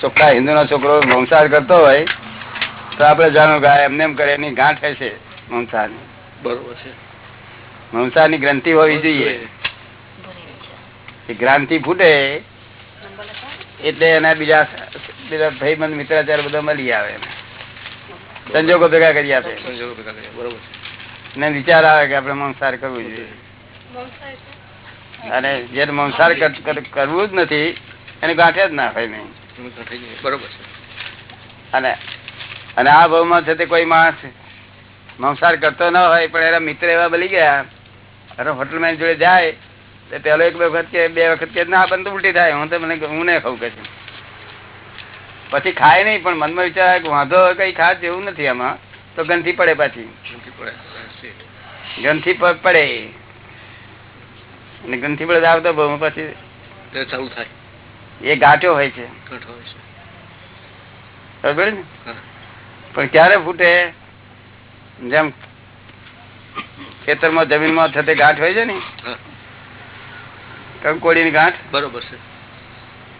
ચોખ્ખા હિન્દુ નો છોકરો મંસાર કરતો હોય તો આપડે જાણો કે એમને એમ કરે એની ગાંઠ હશે મંસાર બરોબર છે. મંસારની ગ્રંથિ હોવી જોઈએ. ગ્રાંતિ ફૂટે એટલે એના બીજા બીજા ભાઈબંધ મિત્રાચાર બધા મળી આવે સંજોગો ભેગા કરી આપે. સંજોગો ભેગા. બરોબર ને વિચાર આવે કે આપણે મંસાર કરવું જોઈએ. અને જે મંસાર કર- કર- કરવું જ નથી એને ગાંઠે જ ના હોય નહીં. બરોબર છે. અને અને આ ભાવમાં છે તે કોઈ માણસ મંસાર કરતો ના હોય પણ એના મિત્ર એવા બની ગયા અરે હોટલમેન જોડે જાય તો પેલો એક બે વખત કે બે વખત કે ના બંધ ઉલટી થાય. હું તો મને હું નહીં ખાઉં કે પછી ખાય નહીં પણ મનમાં વિચાર કે વાંધો કઈ ખાસ જેવું નથી આમાં તો ગંથી પડે પાછી. પડે. ગંથી પડે. અને ગંથી પડે આવતો બહુ પછી ચાલુ થાય. એ ગાંઠ્યો હોય છે. ઘટ હોય છે. બરાબર ને? પણ ક્યારે ફૂટે? જેમ ખેતરમાં જમીનમાં થતી ગાંઠ હોય છે ને? કંકોડી ની ગાંઠ? બરોબર છે.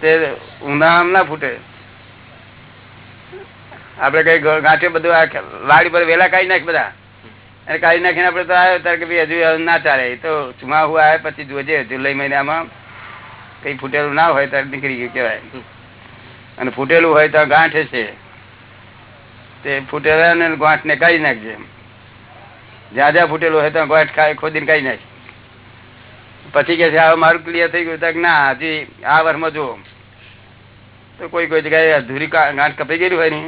તે ઉનાળામાં ના ફૂટે. આપડે કઈ ગાંઠે બધું લાડી વાડી પર વેલા કાઢી નાખ બધા. અને કાઢી નાખીને આપડે તો આવ્યો ત્યારે કે ભાઈ હજુ ના ચાલે. તો તો ચુમાહુ આવે પછી જોજે જુલાઈ મહિનામાં કઈ ફૂટેલું ના હોય ત્યારે નીકળી ગયું કેવાય અને ફૂટેલું હોય તો ગાંઠે છે. તે ફૂટેલા ને ગાંઠ ને કાઢી નાખજે. જ્યાં જ્યાં ફૂટેલું હોય ત્યાં ગાંઠ ખાય, ખોદીને કાઢી નાખ. પછી કે છે હવે મારું ક્લિયર થઈ ગયું. તો ના, હજી આ વર્ષમાં જુઓ. તો કોઈ કોઈ જગ્યાએ અધૂરી ગાંઠ કપાઈ ગયેલી હોય ને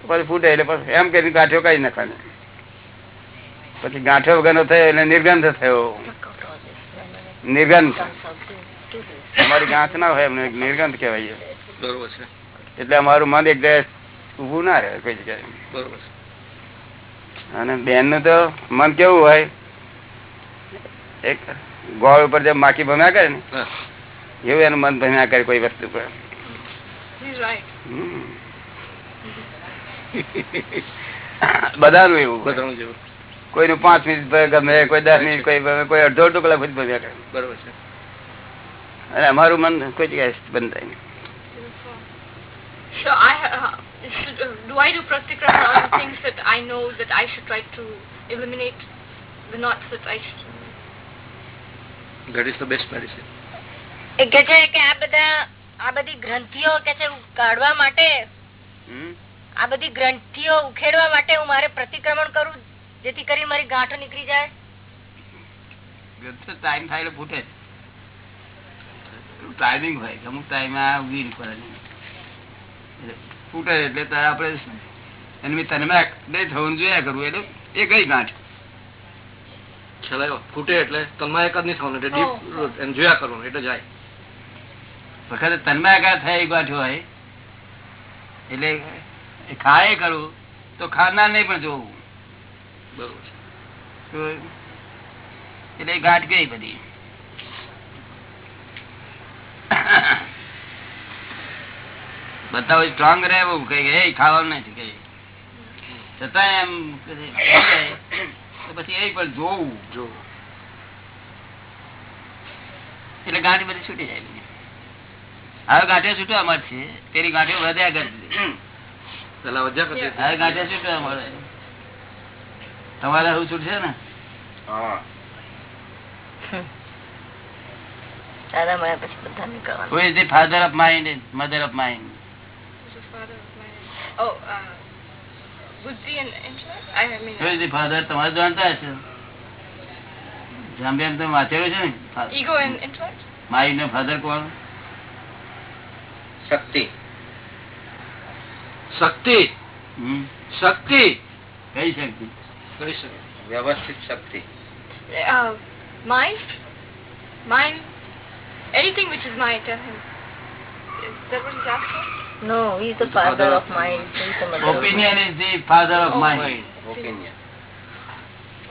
તો પછી ફૂટે એટલે પછી એમ કરીને ગાંઠો કાઢી નાખવાની. પછી ગાંઠો વગરનો થયો એટલે નિર્ગંધ થયો. નિર્ગંધ. અમારી ગાંઠ ના હોય એમને નિર્ગંધ કહેવાય બરોબર છે. એટલે અમારું મન એક જગ્યાએ ઊભું ના રહે કોઈ જગ્યાએ. બરોબર અને બેનનું તો મન કેવું હોય? એક ગોળ ઉપર જે માખી ભમ્યા કરે ને એવું એનું મન ભમ્યા કરે કોઈ વસ્તુ પર. હમ. બધાનું એવું બધાનું જેવું કોઈનું પાંચ મિનિટ ગમે કોઈ દસ મિનિટ કોઈ ગમે કોઈ અડધો અડધો કલાક ભમ્યા કરે. બરોબર છે. અને અમારું મન કોઈ જગ્યાએ બંધ થાય નહીં. So I uh, should, uh, do I do pratikrama on things that I know that I should try to eliminate the knots that I should. that is the best medicine એ કે છે કે આ બધા આ બધી ગ્રંથિઓ કે છે કાઢવા માટે હમ? આ બધી ગ્રંથિઓ ઉખેડવા માટે હું મારે પ્રતિક્રમણ કરું જેથી કરી મારી ગાંઠો નીકળી જાય ટાઈમ થાય એટલે ફૂટે ટાઈમિંગ હોય અમુક ટાઈમ પડે એટલે ફૂટે એટલે તારે આપણે એની તન્મા બે થવું જોયા કરવું એટલે એ ગઈ ગાંઠ. છેલ્લે ફૂટે એટલે તન્મા એક જ નહીં થવાનું એટલે જોયા કરવાનું એટલે જાય. વખતે તન્માયાકાર થાય એ ગાંઠ હોય એટલે ખાય કરવું તો ખાનાર નહીં પણ જોવું. બરોબર તો એટલે એ ગાંઠ ગઈ બધી. બધા સ્ટ્રોંગ રહેવું કઈ "એ ખાવાનું નથી કઈ. છતાં એમ પછી એ પણ જોવું. જો એટલે ગાંઠ બધી છૂટી જાય. હવે ગાંઠે છૂટવા મળશે. તેની ગાંઠે વધ્યા કરતી પેલા વધ્યા કરતી હવે ગાંઠે છૂટવા મળે. તમારે શું છૂટશે ને? હા. દાદા મને પછી બધા નીકળવાનું Who is the father of mind and mother of mind? Who's the father of my Oh, uh, buddhi and intellect? I mean, Who is the father? તમારે જાણતા હશો જાંબિયામ તમે વાંચેલું છે ને ego and intellect? માઇન્ડ નો ફાધર કોણ શક્તિ શક્તિ હમ? શક્તિ કઈ શક્તિ કહી શકે વ્યવસ્થિત શક્તિ Uh, mind? Mind? Anything which is my tell him. Is that what he's asking? No, he's the father father of mind Opinion is the father of mind. The father of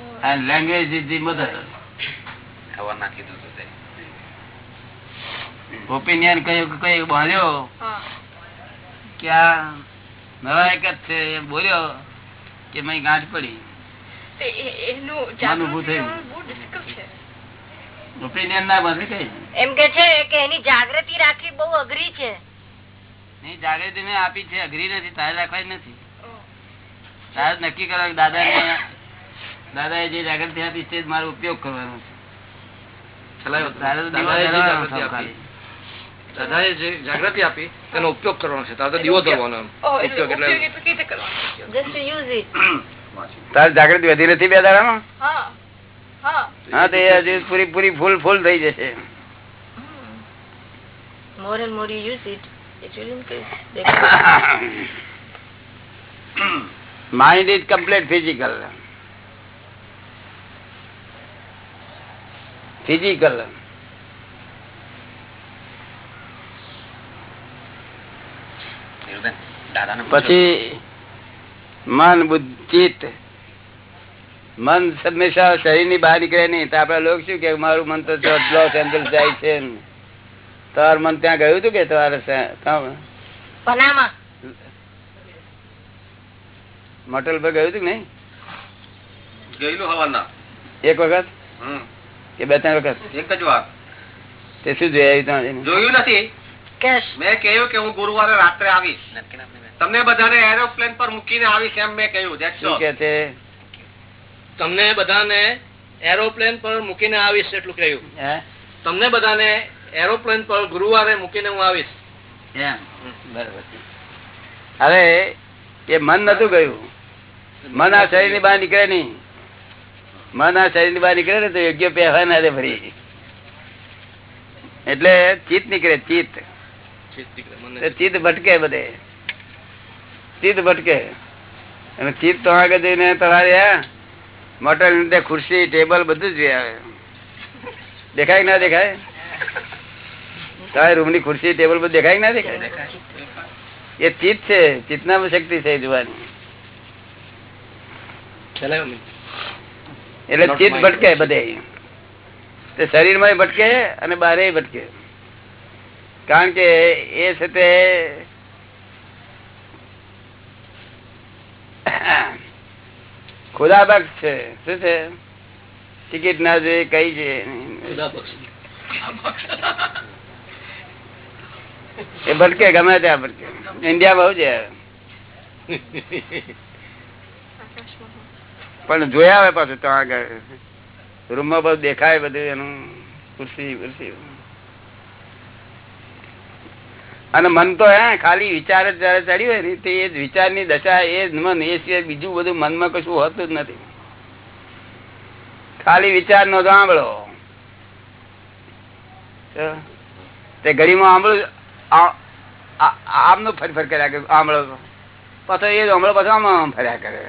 Oh, And language is the તે opinion કયું કઈ બોલ્યો. કે આ નવાયક જ છે એમ બોલ્યો કે મેં ગાંઠ પડી એનું મન થયું. આવવાનું બહુ difficult છે. ઓપિનિયન ના બાંધે કઈ એમ કે છે કે એની જાગૃતિ રાખવી બહુ અઘરી છે. નહીં જાગૃતિ મેં આપી છે અઘરી નથી તારે રાખવાની નથી. તારે નક્કી કરો દાદા ને દાદા એ જે જાગૃતિ આપી છે તે મારો ઉપયોગ કરવાનો છે. છેલ્લા તારે તો દીવો દાદાએ જે જાગૃતિ આપી. ખાલી. દાદાએ જે જાગૃતિ આપી તેનો ઉપયોગ કરવાનો છે. દીવો ઉપયોગ એટલે તારે જાગૃતિ વધી નથી બે દાડામાં? હા. તે હજુ પૂરી પૂરી ફૂલ ફૂલ થઈ જશે. More and more use it mind is complete physical physical. પછી મન બુદ્ધિ ચિત્ત મન હંમેશા શરીરની બહાર નીકળે નહીં. તો આપડા લોકો શું કે મારું મન તો લોસ એન્જલ્સ જાય છે. તારું મન ત્યાં ગયું હતું કે તમારે મોટેલ પર ગયું હતું કે નહીં? ગયેલું એક વખત? કે બે ત્રણ વખત? એક જ વાર. તે શું જોયું જોયું નથી. મેં કહ્યું કે હું ગુરુવારે રાત્રે આવીશ. તમને બધાને એરોપ્લેન પર મૂકીને આવીશ એમ મેં કહ્યું કે છે? તમને બધાને એરોપ્લેન પર મૂકીને આવીશ એટલું કહ્યું. તમને બધાને એરોપ્લેન પર ગુરુવારે મૂકીને હું આવીશ. અરે હવે એ મન નતું ગયું. મન આ શરીરની બહાર નીકળે નહીં. મન આ શરીરની બહાર નીકળે ને તો યોગ્ય પહેવા ના રે ફરી. એટલે ચિત્ત નીકળે ચિત્ત. ચિત્ત ભટકે બધે. ચિત્ત ભટકે. અને ચિત્ત તો આગળ જઈને તમારે મોટર ખુરશી ટેબલ બધું જ આવે દેખાય ના દેખાય? તારે રૂમની ખુરશી ટેબલ બધું દેખાય ના દેખાય? એ ચિત્ત છે ચિત્તનામાં શક્તિ છે જોવાની. એટલે ચિત્ત ભટકે બધે. શરીરમાં ભટકે અને બારે ભટકે. કારણ કે એ છે તે ખુદા બક્ષ છે. શું છે? ટિકિટ ના જોઈએ કઈ છે એ ભટકે ગમે ત્યાં ભટકે ઇન્ડિયા બહુ છે પણ જોયા આવે પાછું ત્યાં આગળ. રૂમમાં બધું દેખાય બધું એનું ખુરશી ખુરશી. અને મન તો હે, ખાલી વિચાર જ જયારે ચડ્યું હોય ને, તે એ જ વિચારની દશા, એ જ મન, એ સિવાય બીજું બધું મનમાં કશું હોતું જ નથી. ખાલી વિચાર નો આંબળો તે ઘડીમાં આંબળું આમનું ફર ફર કર્યા કરે આંબળો પાછો એ જ આંબળો પાછો આમ ફર્યા કરે.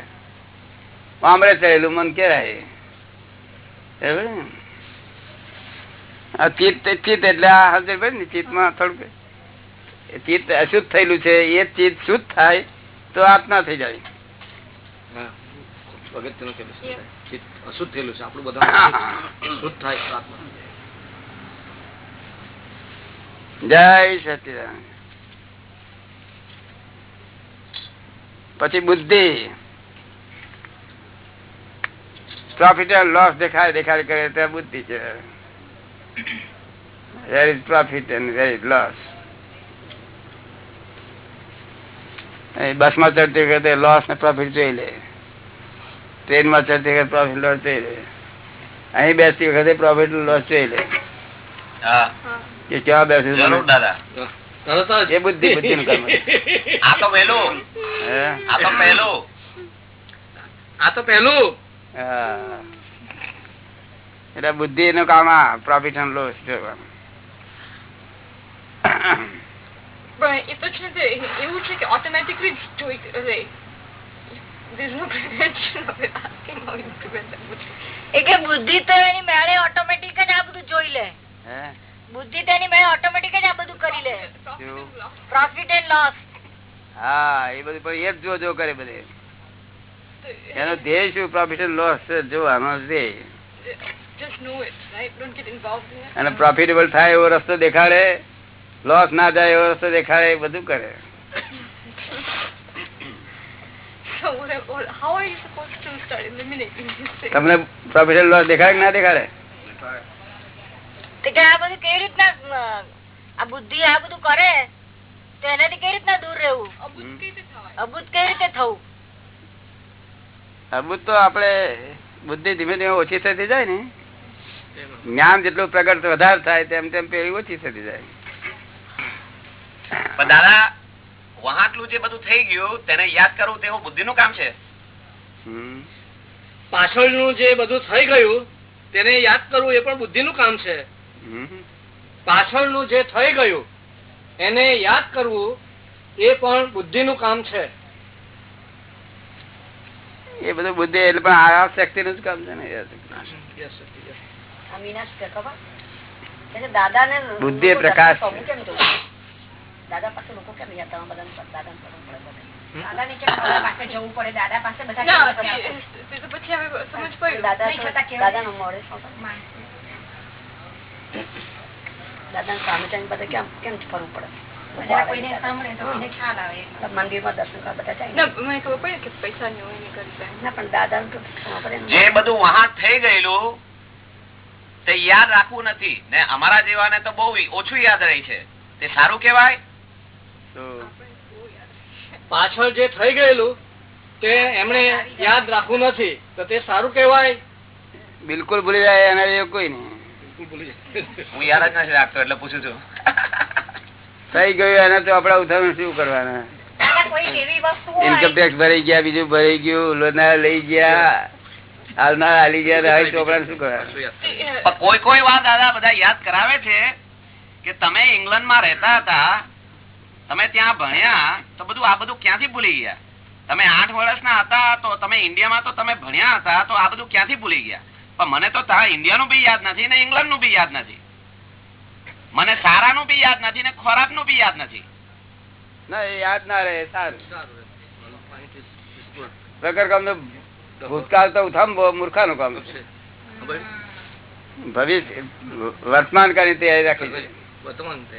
આંબળે ચડેલું મન કેરાય આ ચિત્ત ચિત્ત એટલે આ ભાઈ ને, ચિત્તમાં થોડુંક ચિત્ત અશુદ્ધ થયેલું છે એ ચિત્ત શુદ્ધ થાય તો આત્મા થઈ જાય. હા. અગત્યનું કહેલું છે. ચિત્ત અશુદ્ધ થયેલું છે આપણું બધા શુદ્ધ થાય આત્મા જય. સચિદાન પછી બુદ્ધિ. પ્રોફિટ એન્ડ લોસ દેખાય દેખાય કરે ત્યાં બુદ્ધિ છે. Where is profit and where is loss બસમાં ચડતી વખતે લોસ ને પ્રોફિટ જોઈ લે. ટ્રેનમાં ચડતી વખતે પ્રોફિટ લોસ જોઈ લે. અહીં બેસતી વખતે પ્રોફિટ લોસ જોઈ લે. હા. કે ક્યાં બેસી દાદા. એ બુદ્ધિ. આ તો પહેલું. હે? આ તો પહેલું. આ તો પહેલું. એટલે બુદ્ધિ નું કામ આ પ્રોફિટ એન્ડ લોસ જોવાનું. પણ એ તો છે તે એવું છે કે ઓટોમેટિકલી જોઈ રહે There's no prevention of it. Asking how you prevent that. એ બુદ્ધિ તો એની મેળે ઓટોમેટિક જ આ બધું જોઈ લે હે? બુદ્ધિ તો એની મેળે ઓટોમેટિક જ આ બધું કરી લે. પ્રોફિટ એન્ડ લોસ હા એ બધું પણ એક જો જો કરે બધે એનો ધ્યેય શું પ્રોફિટ એન્ડ લોસ છે ધ્યેય involved in it. અને પ્રોફિટેબલ થાય એવો રસ્તો દેખાડે લોસ ના જાય એવો રસ્તો દેખાડે બધું કરે? તમને પ્રોફિટ લોસ દેખાડે કે ના દેખાડે? આ બધું કેવી રીતના આ બુદ્ધિ આ બધું કરે તો એનાથી કઈ રીતના દૂર રહેવું? અબૂત કઈ રીતે થવું? અબુત તો આપડે બુદ્ધિ ધીમે ધીમે ઓછી થતી જાય ને. જ્ઞાન જેટલું પ્રગટ વધારે થાય તેમ તેમ પેલી ઓછી થતી જાય. પણ દાદા વહાટલું જે બધું થઈ ગયું તેને યાદ કરવું તેવું બુદ્ધિ નું કામ છે. પાછળનું જે બધું થઈ ગયું તેને યાદ કરવું એ પણ બુદ્ધિનું કામ છે. પાછળનું જે થઈ ગયું એને યાદ કરવું એ પણ બુદ્ધિનું કામ છે. એ બધું બુદ્ધિ એટલે પણ આ શક્તિ નું જ કામ છે. ને દાદા દાદાને બુદ્ધિ પ્રકાશ? દાદા પાસે લોકો કેમ જતા કરવું પડે બધે. કેમ પાસે જવું પડે? દાદા પાસે બધા ના પછી હવે સમજ પડી. દાદા મોડે કેમ કેમ ફરવું દર્શન કરવા બધા જાય ને. ના ની ને ના પણ દાદા ને. જે બધું વહા થઈ ગયેલું તે યાદ રાખવું નથી. ને અમારા જેવાને તો બહુ ઓછું યાદ રહી છે. તે સારું કેવાય પાછળ જે થઈ ગયેલું તે એમણે યાદ રાખવું નથી. તો તે સારું કેવાય બિલકુલ ભૂલી જાય એના કોઈ નહીં. હું યાદ જ નથી રાખતો એટલે પૂછું છું. થઈ ગયું એને તો આપડા ઉદાહરણ શું કરવાના? ઇન્કમટેક્સ હોય? ભરાઈ ગયા બીજું ભરાઈ ગયું લોનાર લઈ ગયા હાલના હાલી ગયા તો ચોપડા શું કરવાનું? કોઈ કોઈ વાત દાદા બધા યાદ કરાવે છે કે તમે ઇંગ્લેન્ડમાં રહેતા હતા તમે ત્યાં ભણ્યા તો બધું આ બધું ક્યાંથી ભૂલી ગયા? તમે આઠ વર્ષના હતા તો તમે ઇન્ડિયામાં તો તમે ભણ્યા હતા તો આ બધું ક્યાંથી ભૂલી ગયા? પણ મને તો ત્યાં ઇન્ડિયાનું બી યાદ નથી ને ઇંગ્લેન્ડનું બી યાદ નથી. મને સારાનું બી યાદ નથી ને ખોરાકનું બી યાદ નથી. ના યાદ ના રહે સારું. પ્રકર કામ તો ભૂતકાળ તો ઉઠામ મૂર્ખાનું કામ છે. ભવિષ્ય વર્તમાન કરી તૈયારી રાખી વર્તમાન તે.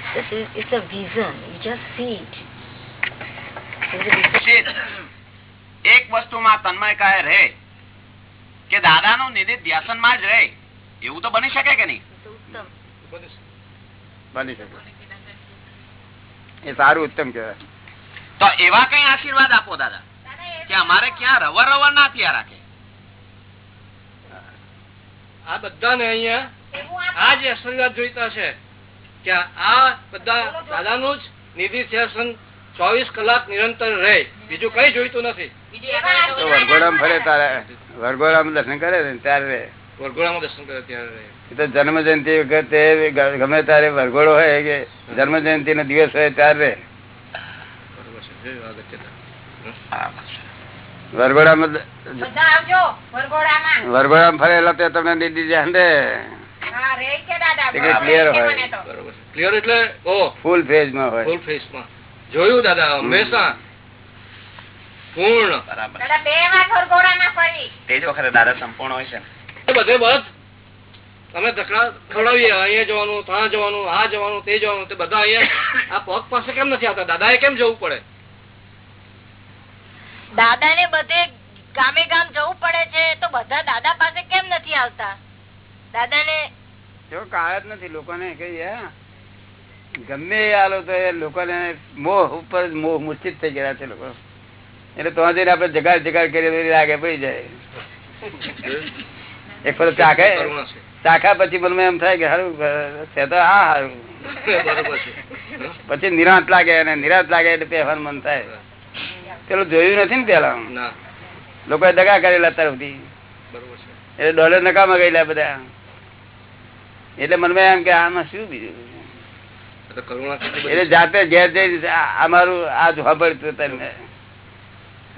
This is- it's a vision. You just see it. એક વસ્તુમાં તન્મયકાય રહે. કે દાદાનું નિધિ ધ્યાસનમાં જ રહે. એવું તો બની શકે કે નહીં? બની શકે. એ સારું ઉત્તમ કહેવાય. તો એવા કઈ આશીર્વાદ આપો દાદા? કે અમારે ક્યાં રવર રવર ના થયા રાખે? આ બધાને અહીંયા આ જ આશીર્વાદ જોઈતા છે. કે આ બધા દાદાનું જ નિધિ શાસન ચોવીસ કલાક નિરંતર રહે. બીજું કઈ જોઈતું નથી. વરઘોડામાં ફરે તારે. વરઘોડામાં દર્શન કરે ને ત્યારે રે. વરઘોડામાં દર્શન કરે ત્યારે રહે. તો જન્મ જયંતિ વખતે ગમે ત્યારે વરઘોડો હોય કે જન્મ જયંતિ નો દિવસ હોય ત્યારે વરઘોડામાં દ- બધા આવજો વરઘોડામાં. ફરેલા તે તમને દીદી ધ્યાન દે હા, રે છે દાદા. તે કઈ clear બરોબર છે હોય. મને તો. બરોબર છે. ક્લિયર એટલે ઓ ફૂલ ફેઝમાં હોય. ફૂલ ફેસમાં જોયું દાદા હંમેશા. પૂર્ણ. બરાબર. દાદા બે વાર વરઘોડામાં ફરી. તે જ વખતે દાદા સંપૂર્ણ હોય છે એ બધે બધ અમે ખવડાવીએ અહીંયા જવાનું ત્યાં જવાનું આ જવાનું તે જવાનું તે બધા અહીંયા આ પગ પાસે કેમ નથી આવતા? દાદાએ કેમ જવું પડે? દાદા ને બધે ગામે ગામ જવું પડે છે તો બધા દાદા પાસે કેમ નથી આવતા? દાદાને? જો કાળ જ નથી લોકોને કઈ ગમે એ તો એ લોકોને મોહ ઉપર મોહ મૂર્છિત થઈ ગયા છે લોકો. એટલે તો જઈને આપડે જગાડ જગાડ કરીએ લાગે પડી જાય. એક ફરજ ચાખે ચાખા પછી મને એમ થાય કે સારું છે તો હા સારું પછી નિરાંત લાગે અને નિરાંત લાગે એટલે પહેવાનું મન થાય. પેલું જોયું નથી ને પેલા ના. લોકોએ દગા કરેલા તરફથી બરોબર એટલે ડોલર નકામાં ગયેલા બધા. એટલે મનમાં એમ કે આમાં શું બીજું? આ તો કરુણા એટલે જાતે ઘેર જઈ અમારું આ જોવા પડતું તમને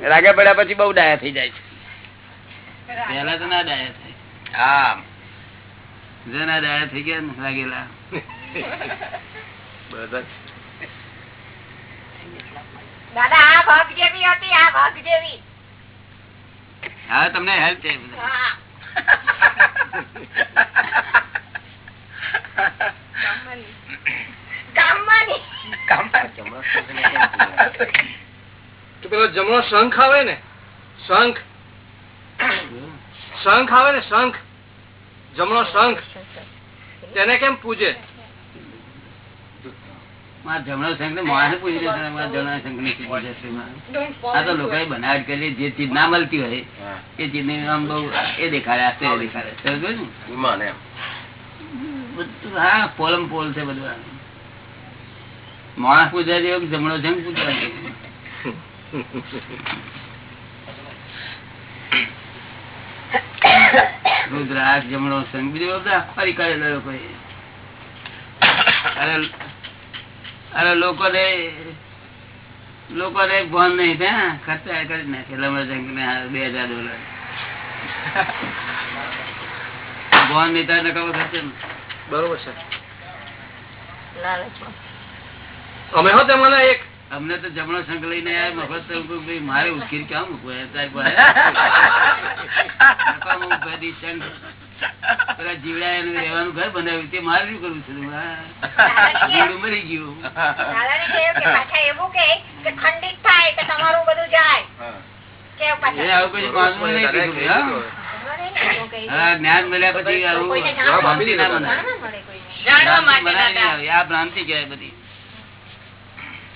રાગે પડ્યા પછી બહુ ડાયા થઈ જાય છે. પેલા તો ના ડાયા થાય. હા. જેના ડાયા થઈ ગયા ને રાગેલા. બધા દાદા આ ભાગ જેવી હતી આ ભાગ જેવી. હા તમને હેલ્પ છે પેલો જમણો શંખ આવે ને શંખ. શંખ આવે ને શંખ. જમણો શંખ. તેને કેમ પૂજે? મારા જમણો શંખ ને પૂછી મારા જમણા શંખ ને? Don't આ તો it. બનાવટ કરેલી જે ચીજ ના મળતી હોય એ ચીજની આમ બહુ એ દેખાડે આશ્ચર્ય દેખાડે. સમજો ને? હા, પોલમ પોલ છે બધું. માણસ પૂજા જેવો જમણો શંખ પૂજા રુદ્રાક્ષ જમણો શંખ બીજું ફરી કરેલો લોકોએ અરે લોકોને લોકોને ભણ નહીં ત્યાં ખર્ચા કરી નાખે. લમણો શંખ ને બે હજાર ડોલર. ભણ નહીં ત્યાં નકામો ખર્ચે. બરોબર છે. અમે હો તમને એક. અમને તો જમણો સંઘ લઈને આવ્યા મફત કોઈ મારે ઉશ્કેરી ક્યાં મૂકવો. પેલા જીવડા એનું રહેવાનું ઘર બનાવ્યું તે મારે શું કરવું છે? મરી ગયું. એવું કહે કે ખંડિત થાય કે તમારું બધું જાય. કે આવું કશું માનવું નહીં જ્ઞાન મળ્યા પછી ભ્રાંતિ ના આવે. આ ભ્રાંતિ કહેવાય બધી.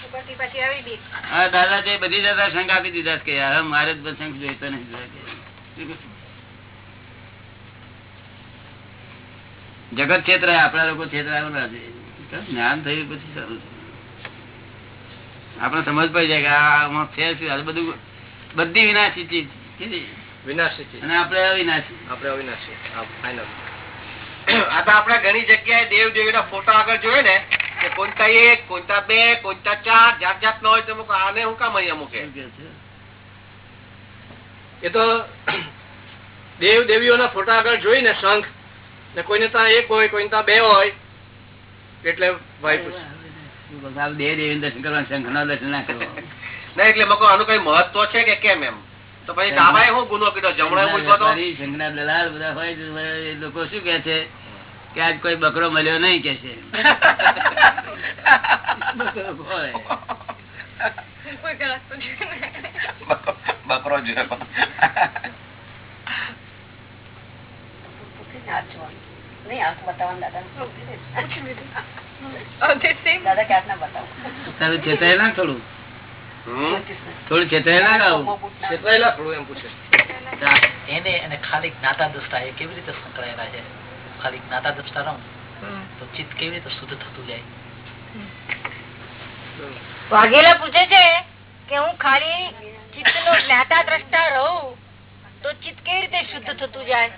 ઉપરથી પછી આવી બીક. હા દાદા તે બધી દાદા શંખ આપી દીધા કે હવે મારે જ શંખ જોઈતો નથી. જગત ક્ષેત્ર આપણા લોકો છેતરાયો ના છે. જ્ઞાન થયું પછી સારું છે. આપણે સમજ પડી જાય કે આમાં છે શું? બધું બધી વિનાશી ચીજ. વિનાશી છે અને આપણે અવિનાશી. આપણે અવિનાશી. આ તો આપણે ઘણી જગ્યાએ દેવ દેવીના ફોટા આગળ જોયે ને કે કોણતા એક કોણતા બે કોણતા ચાર જાત જાત હોય તો આને હું કામ અહીંયા મૂકે? શું કે છે? એ તો દેવ દેવીઓના ફોટા આગળ જોઈને શંખ ને કોઈને ત્યાં એક હોય કોઈને ત્યાં બે હોય એટલે ભાઈ પૂછે. આ દેવી દર્શન કરવા શંખના દર્શન ના કરવા. ના એટલે મકો આનું કઈ મહત્વ છે કે કેમ એમ? તો પછી ડાબાએ શું ગુનો કીધો જમણે મૂક્યો તો વેપારી, દલાલ બધા હોય એ લોકો શું કે છે કે આજ કોઈ બકરો મળ્યો નહીં કે છે બકરો જોયો. દાદા કે હાથ ના બતાવો. તારું ચેતાય ના થોડું થોડું ચેતાય ના ગાવું બૂટ ના. છેતરાયેલા થોડું એમ પૂછે. એને અને ખાલી જ્ઞાતા દ્રષ્ટા એ કેવી રીતે સંકળાયેલા છે? ખાલી જ્ઞાતા દ્રષ્ટા રહું તો ચિત્ત કેવી રીતે શુદ્ધ થતું જાય? વાઘેલા પૂછે છે કે હું ખાલી ચિત્ત નો જ્ઞાતા દ્રષ્ટા રહું તો ચિત્ત કેવી રીતે શુદ્ધ થતું જાય?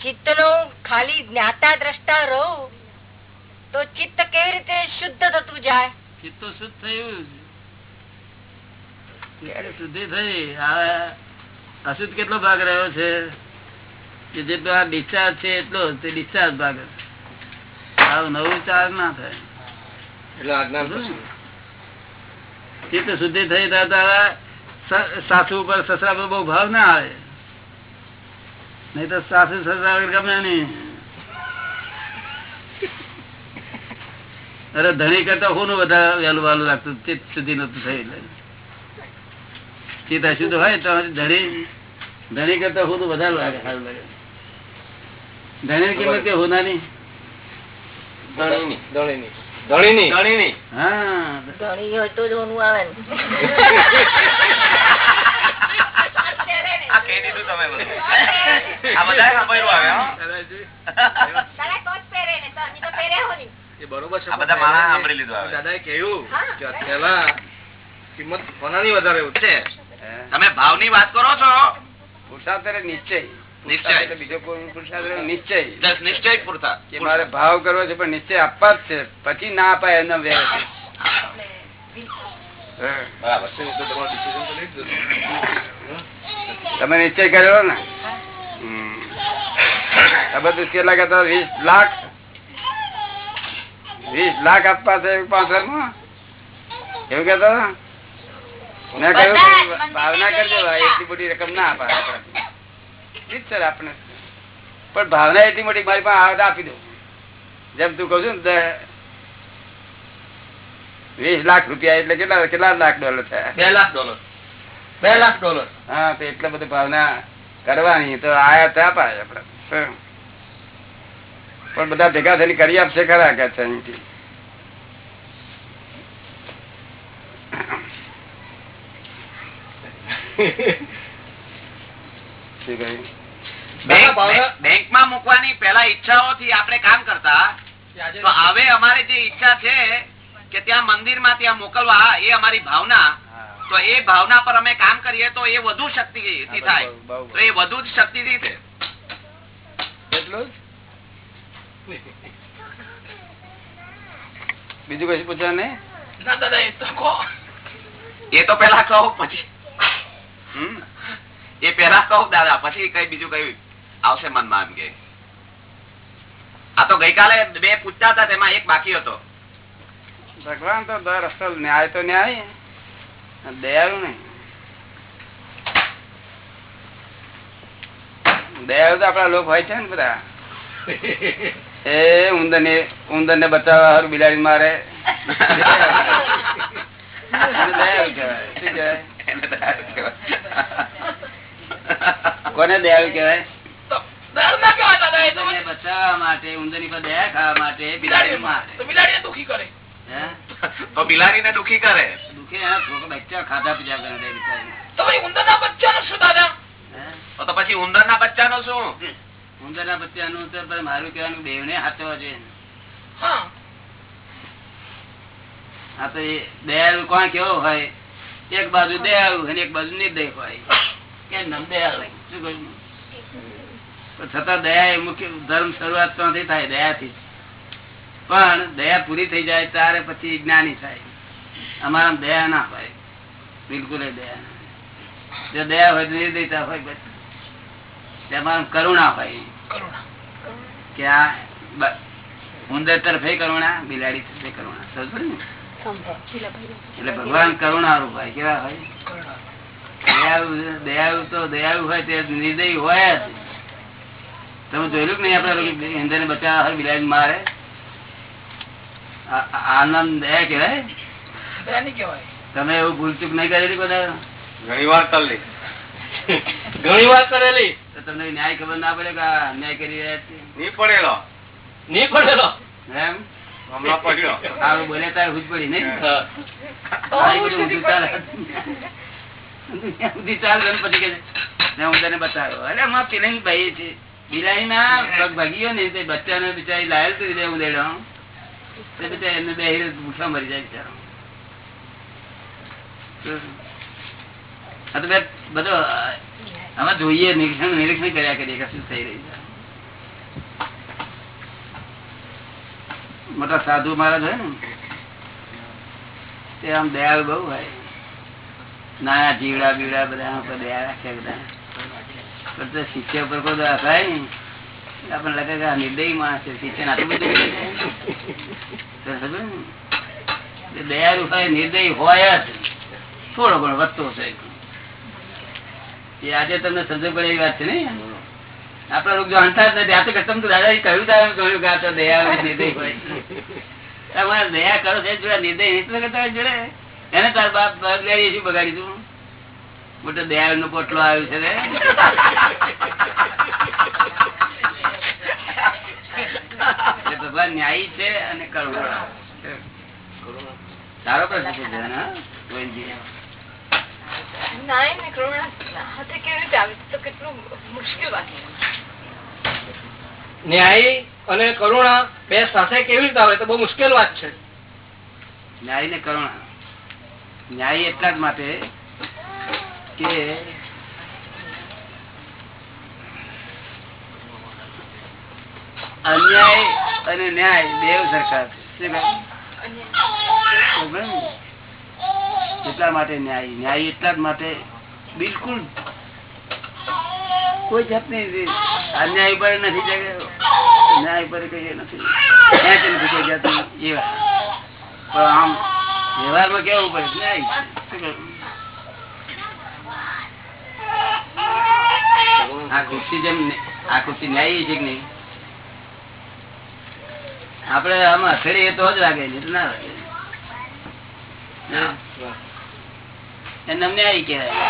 ચિત્ત નો ખાલી જ્ઞાતા દ્રષ્ટા રહું તો ચિત્ત કેવી રીતે શુદ્ધ થતું જાય? ચિત્ત તો શુદ્ધ થયું શુદ્ધિ થઈ. આ અશુદ્ધ કેટલો ભાગ રહ્યો છે? કે જેટલો આ ડિસ્ચાર્જ છે એટલો તે ડિસ્ચાર્જ ભાગ આવું નવું ચાર્જ ના થાય. એટલે આજ્ઞાન પછી. ચિત્ત શુદ્ધિ થઈ તારા સાસુ ઉપર સસરા પર બહુ ભાવ ના આવે. નહીં તો સાસુ સસરા ગમે નહીં. અરે ધણી કરતા હું વધારે વહેલું વાલું લાગતું ચિત્ત સુધી નતું થયું ચિત્ત અશુદ્ધ હોય તો ધણી ધણી કરતા હું વધારે લાગે સારું લાગે. ધણી કિંમત કે હોનાની? આ બધા? સાંભળ્યું આવે હો. દાદા તો જ પહેરે ને બરોબર છે કહ્યું કે પેલા કિંમત કોનાની વધારે તમે વાત કરો છો? પુરુષાર્થ નિશ્ચય. નિશ્ચય. બીજો કોઈ પુરુષાર્થ નિશ્ચય. નિશ્ચય પૂરતા. મારે ભાવ કરવો છે પણ નિશ્ચય આપવા જ છે. પછી ના અપાય એનો વેર. તમે નિશ્ચય કર્યો ને? બધું કેટલા કહેતા વીસ લાખ? વીસ લાખ આપવા છે પાંચમાં એવું કેતો મેં કહ્યું કે ભાવના કરજો ભાઈ, એટલી મોટી રકમ ના આપણાથી. આપણે પણ ભાવના એટલી મોટી મારી પાસે આવે આપી દઉં જેમ તું કહું છું ને વીસ લાખ રૂપિયા એટલે કેટલા કેટલા લાખ ડોલર થયા? બે લાખ ડોલર. બે લાખ ડોલર. હા તો એટલે બધું ભાવના કરવાની તો આયા તો અપાય આપડે પણ બધા ભેગા થઈને કરી આપશે ખરા કે અહીંથી? શું કહ્યું? બેંક- ભાવના- બેંકમાં મૂકવાની પેલા ઈચ્છાઓથી આપણે કામ કરતા. તો હવે અમારે જે ઈચ્છા છે કે ત્યાં મંદિરમાં ત્યાં મોકલવા એ અમારી ભાવના. તો એ ભાવના પર અમે કામ કરીએ તો એ વધુ શક્તિ થી થાય. તો એ વધુ જ શક્તિથી છે. એટલું જ? બીજું કશું પૂછવા ને ના દાદા એ તો કહો. એ તો પેલા કહો પછી. એ પેલા કહો દાદા પછી કઈ બીજું કઈ આવશે મનમાં એમ કે. આ તો ગઈકાલે બે પૂછતા હતા તેમાં એક બાકી હતો. ભગવાન તો દર અસલ ન્યાય તો ન્યાય દયાળુ નહીં. દયાળુ તો આપડા લોક હોય છે ને બધા. એ ઉંદર ને ઉંદર ને બચાવવા હારું બિલાડી મારે. કોને દયાળુ કહેવાય? દારૂ ના કહેવાય દાદા એ તો ઉંદરને બચાવવા માટે ઉંદરની પર દયા ખાવા માટે બિલાડી મારે. બિલાડીને દુખી કરે. હે? તો બિલાડીને દુખી કરે. દુખે બચ્ચા ખાધા પીધા કરે તે શું દાદા? તો તો પછી ઉંદર ના બચ્ચાનું શું? ઉંદર ના બચ્ચાનું તો પણ મારું કહેવાનું દેવને હાથવા જોઈએ હા. તો એ દયાળુ કોણ કેવો હોય? એક બાજુ દયાળુ અને એક બાજુ નિર્દય હોય. કે નામ દયાળુ? શું કહ્યું? છતાં દયા એ મુખ્ય ધર્મ શરૂઆત ત્યાંથી થાય દયાથી. પણ દયા પૂરી થઈ જાય ત્યારે પછી જ્ઞાની થાય. અમારા દયા ના હોય. બિલકુલ દયા ના જો દયા હોય તો નિર્દયતા હોય બસ. તેમાં કરુણા હોય. કે આ ઉંદર તરફે કરુણા બિલાડી તરફે કરુણા. સમજ ને? એટલે ભગવાન કરુણા રૂપ હોય કેવા હોય? દયાળુ દયાળુ તો દયાળુ હોય તે નિર્દય હોય જ. તમે જોયેલું કે નહીં આપડે ઇન્દ્ર ને બચાવવા હારું બિલાડી મારે? આનંદ દયા કેવાય તમે એવું ભૂલચૂક નહીં કરેલી બધા ઘણી વાર કરી ઘણી વાર કરેલી. તમને ન્યાય ખબર ના પડે કે આ અન્યાય કરી રહ્યા છે? નહીં પડેલો. નહીં પડેલો? એમ? બોલે તારે હુજ પડી નહીં? ચાલે. પછી બતાવ્યો. અરે માં ભાઈ છે. ના ભાગી ગયો ને તે બચ્ચાને બિચારી લાયેલ તો દે ઉંદેડો તે બિચારા એમને બે ભૂખા મરી જાય બિચારો. આ તો બધો અમે જોઈએ, નિરીક્ષણ નિરીક્ષણ કર્યા કરીએ કે શું થઈ રહ્યું મોટા સાધુ મહારાજ હોય ને, તે આમ દયાળ બહુ હોય. નાના જીવડા બીવડા બધા ઉપર દયા રાખે બધા. પણ શિષ્ય ઉપર કોઈ દયા થાય ને આપણને લાગે કે આ નિર્દય માણસ છે શિષ્ય આટલું બધું દયાળુ હોય, નિર્દય હોય જ. થોડો ઘણો વધતો છે એ આજે તમને સમજ પડે એવી વાત છે ને આપડા લોકો જાણતા જ નથી. આ તો કસ્ટમ તો દાદાજી કહ્યું તા એમ કહ્યું કે આ તો દયા નિર્દય હોય. તમારે દયા કરો છે જોડે નિર્દય નહીં. કરતા જોડે? એને તાર બાપ બગાડી શું બગાડીશું મોટો દયાળ નો પોટલો આવ્યો છે ને ભગવાન ન્યાયી છે અને કરુણા. સારો પ્રશ્ન છે ન્યાય ને કરુણા હાથે કેવી રીતે આવે તો કેટલું મુશ્કેલ વાત છે અને કરુણા બે સાથે કેવી રીતે આવે તો બહુ મુશ્કેલ વાત છે. ન્યાય ને કરુણા. ન્યાય એટલા જ માટે કે અન્યાય અને ન્યાય બે સરખા છે? એટલા માટે ન્યાય. ન્યાય એટલા જ માટે બિલકુલ કોઈ જાતની અન્યાય પર નથી ન્યાય પર કઈ નથી. નથી જાતની એ પણ આમ વ્યવહારમાં કેવું પડે? ન્યાય. આ કૃષિ જેમ આ કૃષિ ન્યાયી છે કે નહીં? આપડે આમાં અથડીએ તો જ લાગે છે ના લાગે. ન્યાયી કહેવાય.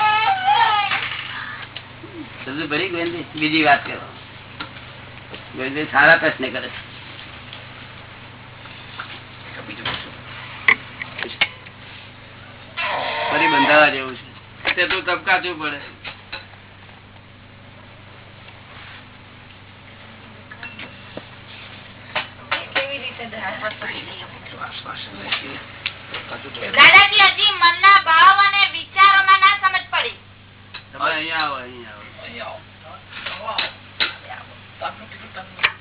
સમજ પડી ગોવિંદભાઈ? બીજી વાત કરો. ગોવિંદભાઈ સારા પ્રશ્ન કરે છે. ફરી બંધાવા જેવું છે. તે તું તબકાચું પડે કેવી રીતે દાદાજી હજી મનના ભાવ અને વિચારોમાં ના સમજ પડી તમે અહીંયા આવો અહીંયા આવો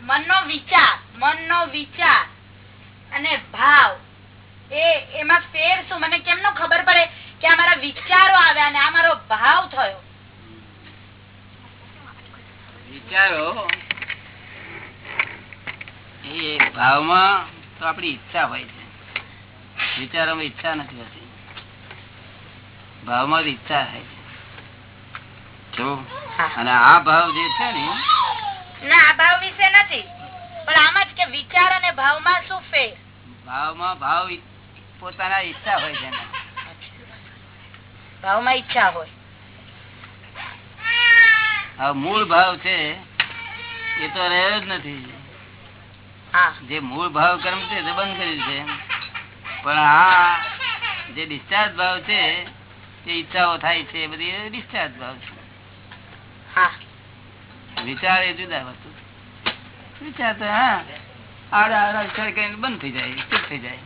મનનો વિચાર મનનો વિચાર અને ભાવ એ એમાં ફેર શું મને કેમનો ખબર પડે કે આ મારા વિચારો આવ્યા અને આ મારો ભાવ થયો વિચારો એ ભાવમાં તો આપણી ઈચ્છા હોય છે વિચારોમાં ઈચ્છા નથી હોતી. ભાવમાં ઈચ્છા થાય છે. જો. અને આ ભાવ જે છે ને ના આ ભાવ વિશે નથી. પણ આમ જ કે વિચાર અને ભાવમાં શું ફેર? ભાવમાં ભાવ પોતાના ઈચ્છા હોય છે ભાવમાં ઈચ્છા હોય. હવે મૂળ ભાવ છે એ તો રહ્યો જ નથી. જે મૂળ ભાવ કર્મ છે તે બંધ કર્યું છે. પણ આ જે ડિસ્ચાર્જ ભાવ છે તે ઈચ્છાઓ થાય છે બધી ડિસ્ચાર્જ ભાવ છે. વિચાર એ જુદા વસ્તુ. વિચાર તો હા આડા આડા વિચાર કરીને બંધ થઈ જાય ચૂપ થઈ જાય.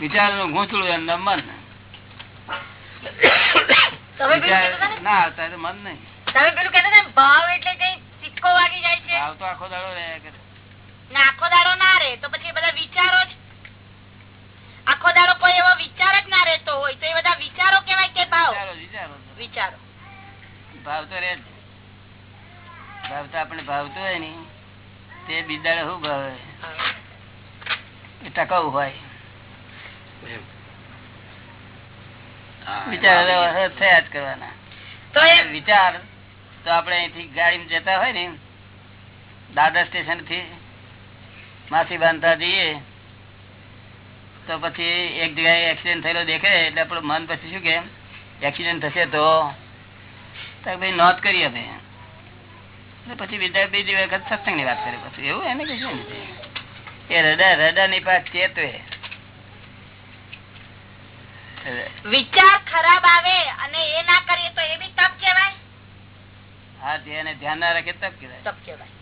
વિચારનું ઘૂંચડું એમના મન. ને? આવતા મન નહીં. તમે પેલું કહેતા ભાવ એટલે કઈ સિક્કો વાગી જાય છે? ભાવ તો આખો દાડો રહ્યા કરે. ને આખો દાડો ના રે તો પછી બધા વિચારો જ આખો દાડો કોઈ એવો વિચાર જ ના રહેતો હોય તો એ બધા વિચારો કેવાય કે ભાવ? વિચારો ભાવ તો રે ભાવ તો આપણે ભાવતો હોય ને તે બિદાડે શું ભાવે? એ ટકાઉ હોય. વિચાર થયા જ કરવાના. તો એ વિચાર તો આપણે અહીંથી ગાડીમાં જતા હોય ને દાદર સ્ટેશનથી માસી બાંધતા જઈએ તો પછી એક જગ્યાએ એક્સિડન્ટ થયેલો દેખે એટલે આપણું મન પછી શું કે એક્સિડન્ટ થશે તો ભાઈ નોંધ કરી અમે એટલે પછી બીજા બીજી વખત સત્સંગની વાત કરી પછી એવું એને નથી. એ રડા રડા ની પાસ ચેતવે. વિચાર ખરાબ આવે અને એ ના કરીએ તો એ બી તપ કેવાય હા જેને ધ્યાન ના રાખે તપ કહેવાય. તપ કેવાય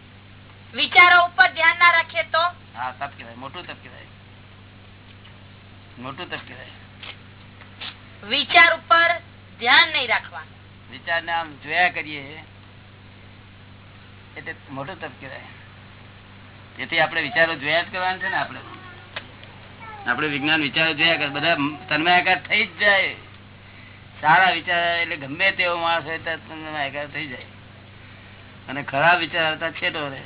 વિચારો ઉપર ધ્યાન ના રાખીએ તો? હા તપ કહેવાય મોટું તપ કહેવાય. મોટું તપ કહેવાય? વિચાર ઉપર ધ્યાન નહીં રાખવાનું. વિચાર ને આમ જોયા કરીએ એટલે મોટો તપ કહેવાય? તેથી આપણે વિચારો જોયા જ કરવાના છે ને આપણે. આપણે વિજ્ઞાન વિચારો જોયા કરે બધા તન્મયાકાર થઈ જ જાય. સારા વિચાર એટલે ગમે તેવો માણસ હોય તો તન્મયાકાર થઈ જાય. અને ખરાબ વિચાર હતા છેટો રહે.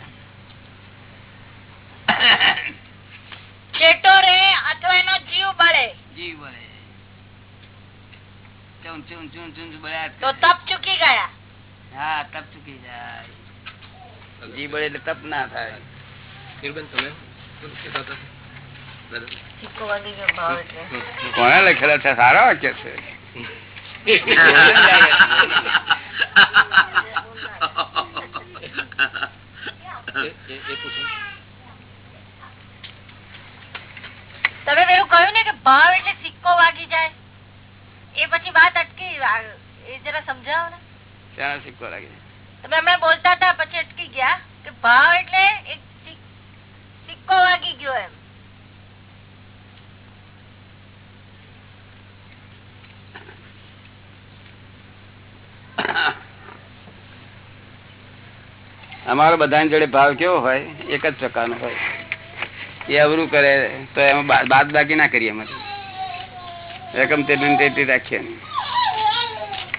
છેટો રહે અથવા એનો જીવ બળે. જીવ બળે. ચું ચું ચું ચું બળ્યા તો તપ ચૂકી ગયા? હા તપ ચૂકી જાય. જી બળે એટલે તપ ના થાય. કિરબન તમે કોને લખેલા છે? સારા વાક્ય છે. એ પૂછો. તમે પેલું કહ્યું ને કે ભાવ એટલે સિક્કો વાગી જાય. એ પછી વાત અટકી. એ જરા સમજાવો ને. ક્યાં સિક્કો લાગે તમે હમણાં બોલતા હતા પછી અટકી ગયા કે ભાવ એટલે એક સિક્કો વાગી ગયો એમ. અમારો બધાની જોડે ભાવ કેવો હોય? એક જ પ્રકારનો હોય. એ અવરું કરે, તો એમાં બાદ બાકી ના કરીએ અમે રકમ તે તેટલી રાખીએ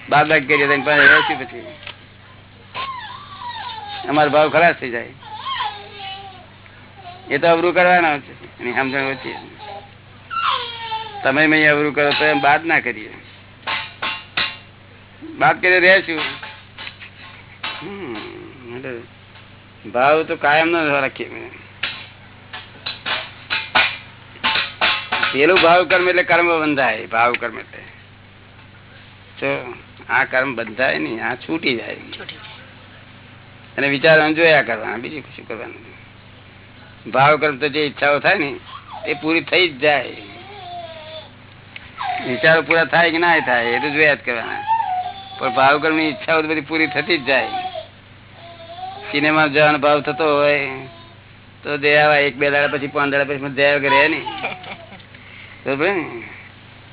બાદ બાકી કરીએ તો રહેશું પછી. અમારો ભાવ ખરાબ થઈ જાય. એ તો અવરું કરવાના છે. એની સમજણ ઓછી. તમે મેં અવરું કરો તો એમ બાદ ના કરીએ. બાદ કરી રહેશું. ભાવ તો કાયમ નો રાખીએ. પેલું ભાવ કર્મ એટલે કર્મ બંધાય ભાવ કર્મ એટલે આ કર્મ બંધાય નહીં આ છૂટી જાય. અને વિચાર જોયા કરવાના બીજું કશું કરવાનું ભાવ કર્મ તો જે ઈચ્છાઓ થાય ને એ પૂરી થઈ જ જાય. વિચારો પૂરા થાય કે ના થાય એ તો જોયા જ કરવાના. પણ ભાવ કર્મની ઈચ્છાઓ બધી પૂરી થતી જ જાય. સિનેમા જવાનો ભાવ થતો હોય તો દયા એક બે દાડા પછી પાંચ દાડા પછી દયા વગર રહે નહીં.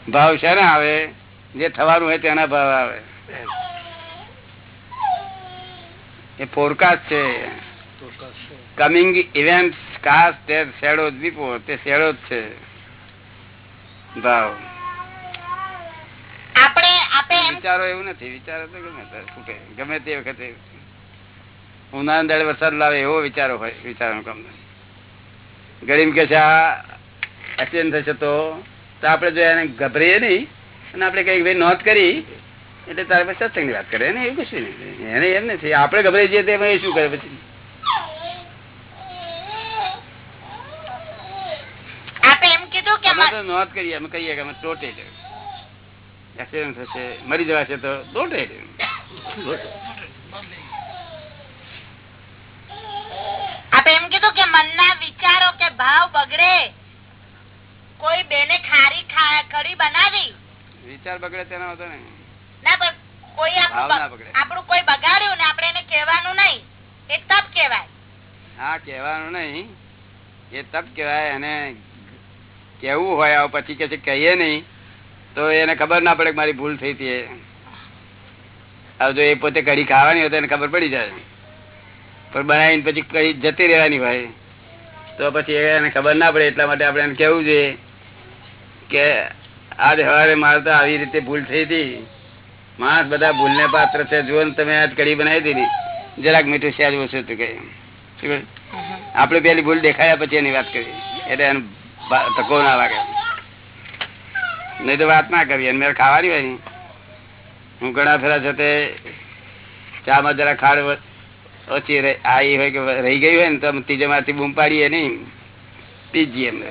ભાવ શાના આવે? જે થવાનું હોય તેના ભાવ આવે. એ ફોરકાસ્ટ છે. Coming event cast their shadow દીપો તે શેડો જ છે. ભાવ. વિચારો એવું નથી વિચારો તો ગમે ત્યારે છૂટે ગમે તે વખતે ઉનાળા દાડે વરસાદ લાવે એવો વિચારો હોય વિચારવાનું કામ નથી. ગરીબ કે છે આ એક્સિડન્ટ થશે તો તો આપણે જો એને ગભરીએ નહીં અને આપણે કઈ ભાઈ નોંધ કરી એટલે તારે પછી સત્સંગની વાત કરે એને એવું કશું નહીં. એને એમ નથી. આપણે ગભરાઈ જઈએ તો એ શું કરે પછી? નોંધ કરીએ અમે કહીએ કે અમે ટોટે એક્સિડન્ટ થશે મરી જવાશે તો દોટે આપણે એમ કીધું કે મનના વિચારો કે ભાવ બગડે. કોઈ બેને ખારી ખા- કઢી બનાવી? વિચાર બગડે તેનો હતો ને ના પણ કોઈ આપણું કોઈ બગાડ્યું ને આપણે એને કહેવાનું નહીં. એ તપ કહેવાય. હા કહેવાનું નહીં. એ તપ કહેવાય અને કેવું હોય પછી કે છે કહીએ નહીં તો એને ખબર ના પડે કે મારી ભૂલ થઈ હતી એ. હવે જો એ પોતે કઢી ખાવાની હોય તો એને ખબર પડી જાય. પણ બનાવીને પછી કઢી જતી રહેવાની હોય તો પછી એને ખબર ના પડે એટલા માટે આપણે એને કેવું જોઈએ. કે આજ સવારે મારે તો આવી રીતે ભૂલ થઈ હતી. માણસ બધા ભૂલને પાત્ર છે. જુઓ ને તમે આજ કઢી બનાવી દીધી. જરાક મીઠું સહેજ ઓછું હતું કઈ આપડે પેલી ભૂલ દેખાયા પછી એની વાત કરી. એટલે એને ધક્કો ના લાગે. નહીં તો વાત ના કરી. મેં ખાવાની હોય હું ઘણા ફેરા છે તે ચામાં જરા ખાડ ઓછી આવી હોય કે રહી ગઈ હોય ને તો ત્રીજા માંથી બૂમ પાડીએ નહીં. પીજીએ અમે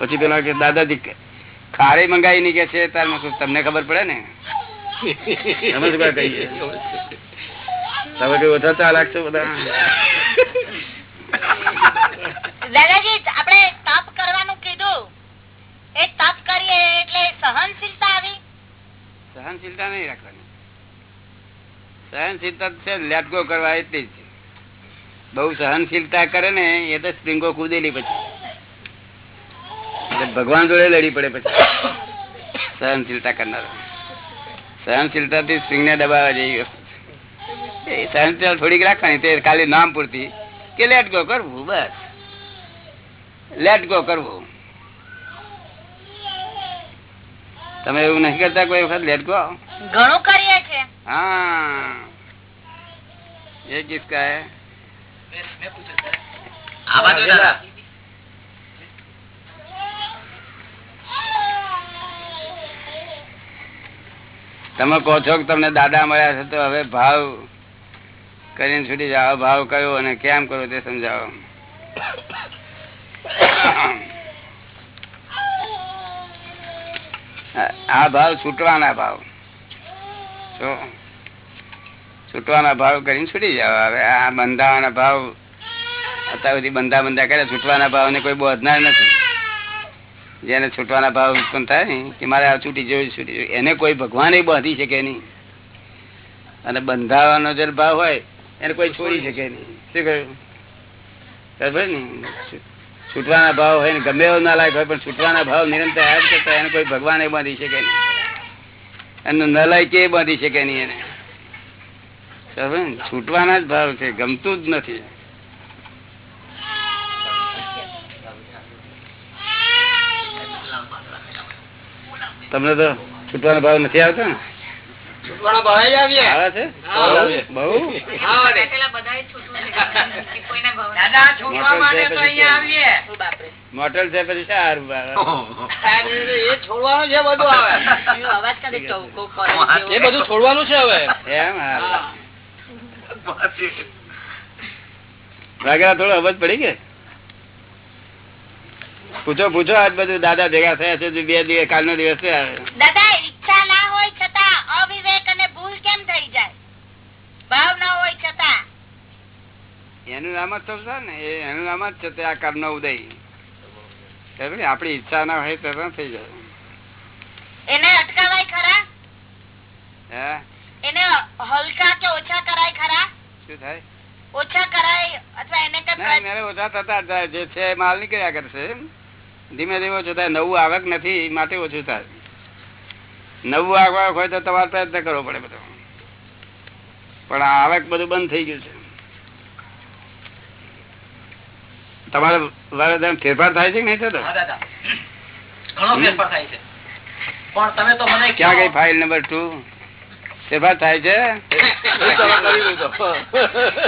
પછી પેલા કે દાદાજી ખારે મંગાવી ની કે છે તમને ખબર પડે ને? અમે શું કહીએ. તમે કઈ ઓછા ચાલાક છો બધા? દાદાજી આપણે તપ કરવાનું કીધું. એ તપ કરીએ એટલે સહનશીલતા આવી. સહનશીલતા નહીં રાખવાની. સહનશીલતા છે લેટગો કરવા એટલી જ. બહુ સહનશીલતા કરે ને એ તો સ્પ્રિંગો કૂદેલી પછી. ભગવાન જોડે લડી પડે પછી. સહનશીલતા કરનાર. સહનશીલતા થી સિંહ ને દબાવવા જેવી સહનશીલતા થોડીક રાખવાની તે ખાલી નામ પૂરતી. કે લેટ ગો કરવું બસ. લેટ ગો કરવું. તમે એવું નહીં કરતા કોઈ વખત લેટ ગો ઘણું કરીએ છે. હા. એ કિસકા હે તમે કહો છો કે તમને દાદા મળ્યા છે, તો હવે ભાવ કરીને છૂટી જાઓ. ભાવ કયો અને કેમ કરો તે સમજાવો. આ- ભાવ છૂટવાના ભાવ. છૂટવાના ભાવ કરીને છૂટી જાવ હવે આ બંધાવાના ભાવ, અત્યાર સુધી બંધા બંધા કરે છૂટવાના ભાવ ને કોઈ બોધનાર નથી. જેને છૂટવાના ભાવ ઉત્પન્ન થાય ને, કે મારે આ છૂટી જોયું છૂટી જોયું એને કોઈ ભગવાન બાંધી શકે નહીં. અને બંધાવાનો જે ભાવ હોય, એને કોઈ છોડી શકે નહીં. શું કહ્યું? છૂટવાના ભાવ હોય ને, ગમે એવો ના લાયક હોય, પણ છૂટવાના ભાવ નિરંતર યાદ કરતા એને કોઈ ભગવાન બાંધી શકે નહીં. એનું નલાયક એ બાંધી શકે નહીં એને. છૂટવાના જ ભાવ છે, ગમતું જ નથી તમને તો છૂટવાનો ભાવ નથી આવતો ને છૂટવાના ભાઈ આવીએ આવે છે હા. બહુ હા ને. બેઠેલા બધાએ છૂટવું છે કે કોઈને ભાવ નહીં. દાદા છૂટવા મોટો માટે છે તો છૂટવાનો ભાવ નથી આવતો? ને મોટલ છે પછી સારું એ છોડવાનું બધું છોડવાનું છે હવે. એમ. વાઘેલા થોડો અવાજ પડી કે પૂછો પૂછો આજ બધું દાદા ભેગા થયા છે બે દિવસ દિવસ દાદા ઈચ્છા ના હોય છતાં અવિવેક અને ભૂલ કેમ થઈ જાય? ભાવ ના હોય છતાં. એનું નામ જ ને એનું નામ જ છે તે આ કર્મ ઉદય. આપડી ઈચ્છા ના હોય તો ન થઈ જાય. એને અટકાવાય ખરા? હે? એને હલકા કે ઓછા કરાય ખરા? શું થાય? ઓછા કરાય અથવા એને ઓછા થતા જે છે માલ નીકળ્યા કરશે ધીમે ધીમે ઓછું થાય નવું આવક નથી માટે ઓછું થાય. નવું આવક હોય તો તમારે પ્રયત્ન કરવો પડે બધો. પણ આવક બધું બંધ થઈ ગયું છે. તમારે ફેરફાર થાય છે કે નહીં થતો? ઘણો ફેરફાર થાય છે. પણ તમે તો મને ક્યાં ગઈ ફાઇલ નંબર ટુ ફેરફાર થાય છે એ તો હવે કરી દીધો.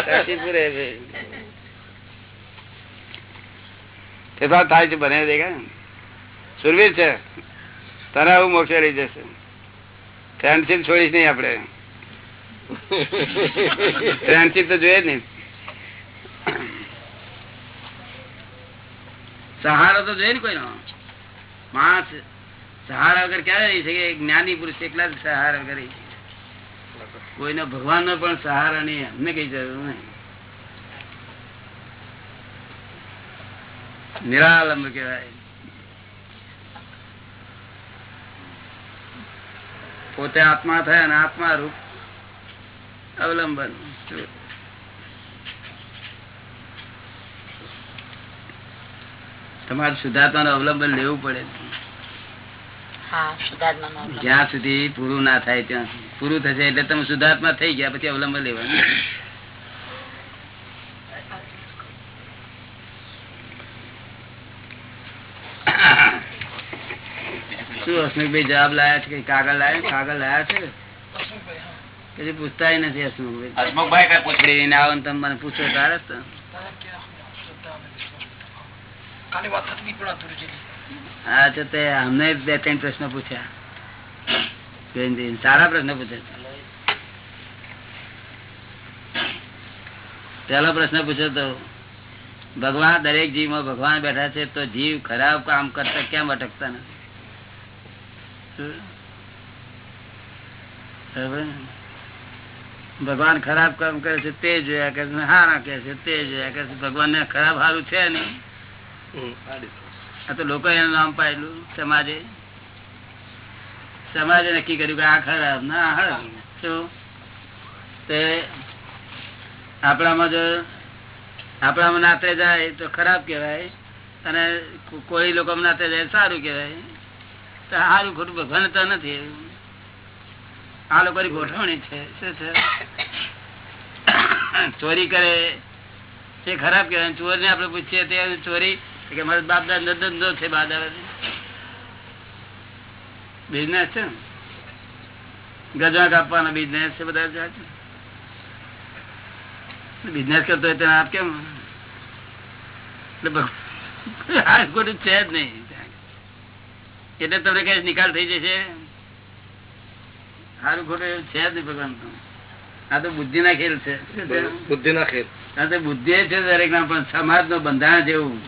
કાશીપુરે છે. ફેરફાર થાય છે બને દેખાય ને? સુરવીર છે. તને આવું મોક્ષે રહી જશે. ફ્રેન્ડશીપ છોડીશ નહીં આપણે. ફ્રેન્ડશીપ તો જોઈએ નહીં. સહારો તો જોઈએ ને કોઈનો. માણસ સહારા વગર ક્યારે રહી શકે? જ્ઞાની પુરુષ એકલા જ સહારા વગર રહી શકે. કોઈનો ભગવાન નો પણ સહારા નહીં અમને કઈ જરૂર નહીં. નિરાલંબ કહેવાય પોતે આત્મા થાય અને આત્મા રૂપ અવલંબન તમારે શુદ્ધાત્મા નું અવલંબન લેવું પડે. જ્યાં સુધી પૂરું ના થાય ત્યાં સુધી. પૂરું થશે એટલે તમે શુદ્ધાત્મા થઈ ગયા પછી અવલંબન લેવાનું શું હસમુખભાઈ જવાબ લાયા છે કાગળ લાયા કાગળ લાયા છે? પછી પૂછતા નથી હસમુખભાઈ. હસમુખભાઈ કઈ પૂછડી ને આવો ને તમે મને પૂછો તારે તો. હા તો તે અમને બે ત્રણ પ્રશ્ન પૂછ્યા. સારા પ્રશ્ન પૂછ્યા. પેલો પ્રશ્ન પૂછ્યો તો ભગવાન દરેક જીવમાં ભગવાન બેઠા છે તો જીવ ખરાબ કામ કરતા કેમ અટકતા નથી? ભગવાન ખરાબ કામ કરે છે તે જોયા કરે છે હારા કે છે તે જોયા કરે છે ભગવાન ને ખરાબ સારું છે નહીં? આ તો લોકો એનું નામ પાડેલું સમાજે. સમાજે નક્કી કર્યું કે આ ખરાબ ના ખરાબ શું તે આપણામાં જો આપણામાં નાતે જાય તો ખરાબ કહેવાય અને કોઈ લોકો નાતે જાય સારું કહેવાય. તો સારું ખોટું ભગવાન તો નથી. આ લોકો ગોઠવણી છે, શું છે? ચોરી કરે, એ ખરાબ કહેવાય. ચોર ને આપડે પૂછીએ તે ચોરી કે મારા બાપ દાદા ધંધો છે બાદા બિઝનેસ છે ગજા કાપવાનો બિઝનેસ છે બધા બિઝનેસ કરતો હોય તેને આપ કેમ? એટલે ખોટું છે જ નહીં. એટલે તમને કઈ નિકાલ થઈ જશે. સારું ખોટું એવું છે જ નહીં ભગવાન આ તો બુદ્ધિ ના ખેલ છે. બુદ્ધિ ના ખેલ. આ તો બુદ્ધિ છે દરેક ના પણ સમાજનું બંધારણ જેવું.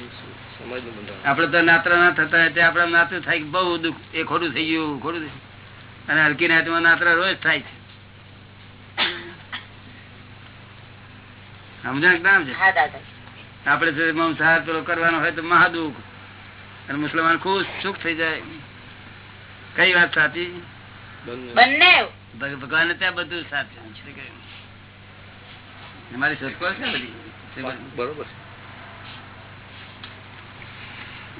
આપડે તો નાતરા ના થતા હોય આપડે નાતું થાય કે બહુ દુઃખ. એ ખોટું થઈ ગયું ખોટું થઈ અને હલકી નાતમાં નાતરા રોજ થાય છે. સમજણ કે ના સમજણ? હા દાદા આપડે પેલો કરવાનો હોય તો મહાદુખ. અને મુસલમાન ખુશ સુખ થઈ જાય. કઈ વાત સાચી? બંને. ભગવાન ત્યાં બધું સાચું છે. કહ્યું. શોધખોળ છે બધી? બરોબર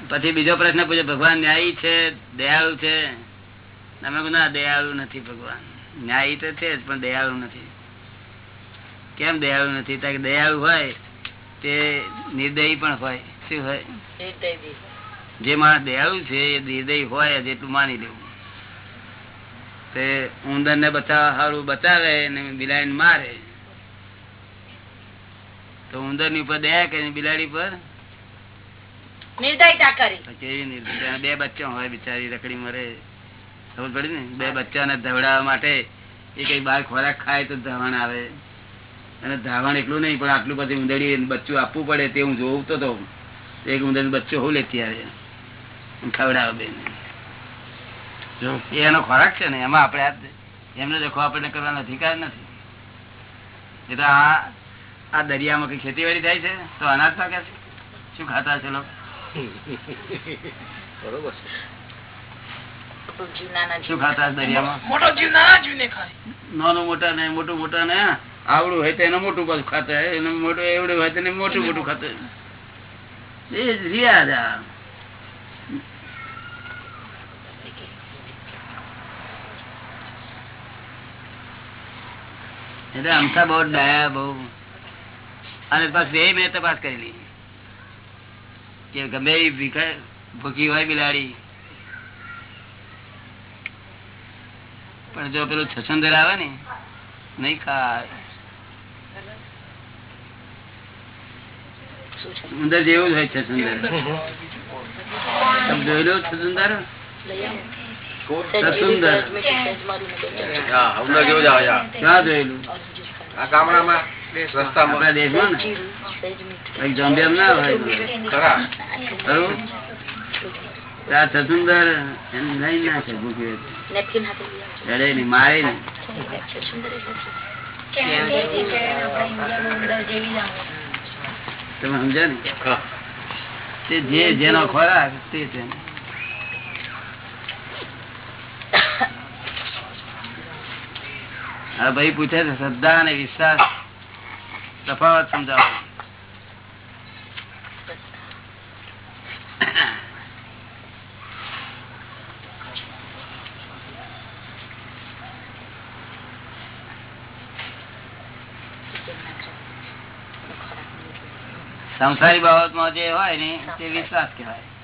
પછી બીજો પ્રશ્ન પૂછે ભગવાન ન્યાયી છે? દયાળુ છે? અમે ના દયાળુ નથી ભગવાન. ન્યાયી તો છે જ પણ દયાળુ નથી. કેમ દયાળુ નથી? કારણ કે દયાળુ હોય તે નિર્દયી પણ હોય. શું હોય. જે માણસ દયાળુ છે એ હૃદય હોય જ એટલું માની લેવું. તે ઉંદર ને બચાવવા સારું બચાવે ને બિલાડી મારે. તો ઉંદરની ઉપર? દયા કરી. બિલાડી પર. બે બચ્ચા હોય બિચારી રકડી મરે. ખબર પડી ને? બે બચ્ચાને ધવડાવવા માટે એ કઈ બાર ખોરાક ખાય તો ધાવણ આવે. અને ધાવણ એટલું નહીં પણ આટલું બધું ઉંદરડી બચ્ચું આપવું પડે તે હું જોઉં તો એક ઉંદર બચ્ચો હું લેતી આવે. ખવડાવે બેન એનો ખોરાક છે ને એમાં આપણે એમને દેખો આપણને કરવાનો અધિકાર નથી. એ તો આ આ દરિયામાં કઈ ખેતીવાડી થાય છે તો અનાજ પાકે છે? શું ખાતા છે લોકો? બરોબર શું ખાતા દરિયામાં? મોટો જીવ નાના જીવને ખાય. નાનું મોટા ને મોટું મોટા ને આવડું હોય તો એને મોટું પાછું ખાતા હોય એને મોટું એવડું હોય તો મોટું મોટું ખાતા એ જ રિયાજ આ. એટલે અમથા બહુ ડાયા બહુ. અને પાછું એ મેં તપાસ કરેલી કે ગમે ભૂખી હોય બિલાડી. પણ જો પેલું છસંદર આવે ને, નહીં ખાય. ઉંદર જેવું જ હોય છસંદર. તમે જોયેલું છસંદર? નહીં મારે તમે સમજ્યા ને? તે જે જેનો ખોરાક તે છે. હા, ભાઈ પૂછે છે, શ્રદ્ધા અને વિશ્વાસ. તફાવત સમજાવો. સંસારી બાબતમાં જે હોય ને, તે વિશ્વાસ કહેવાય.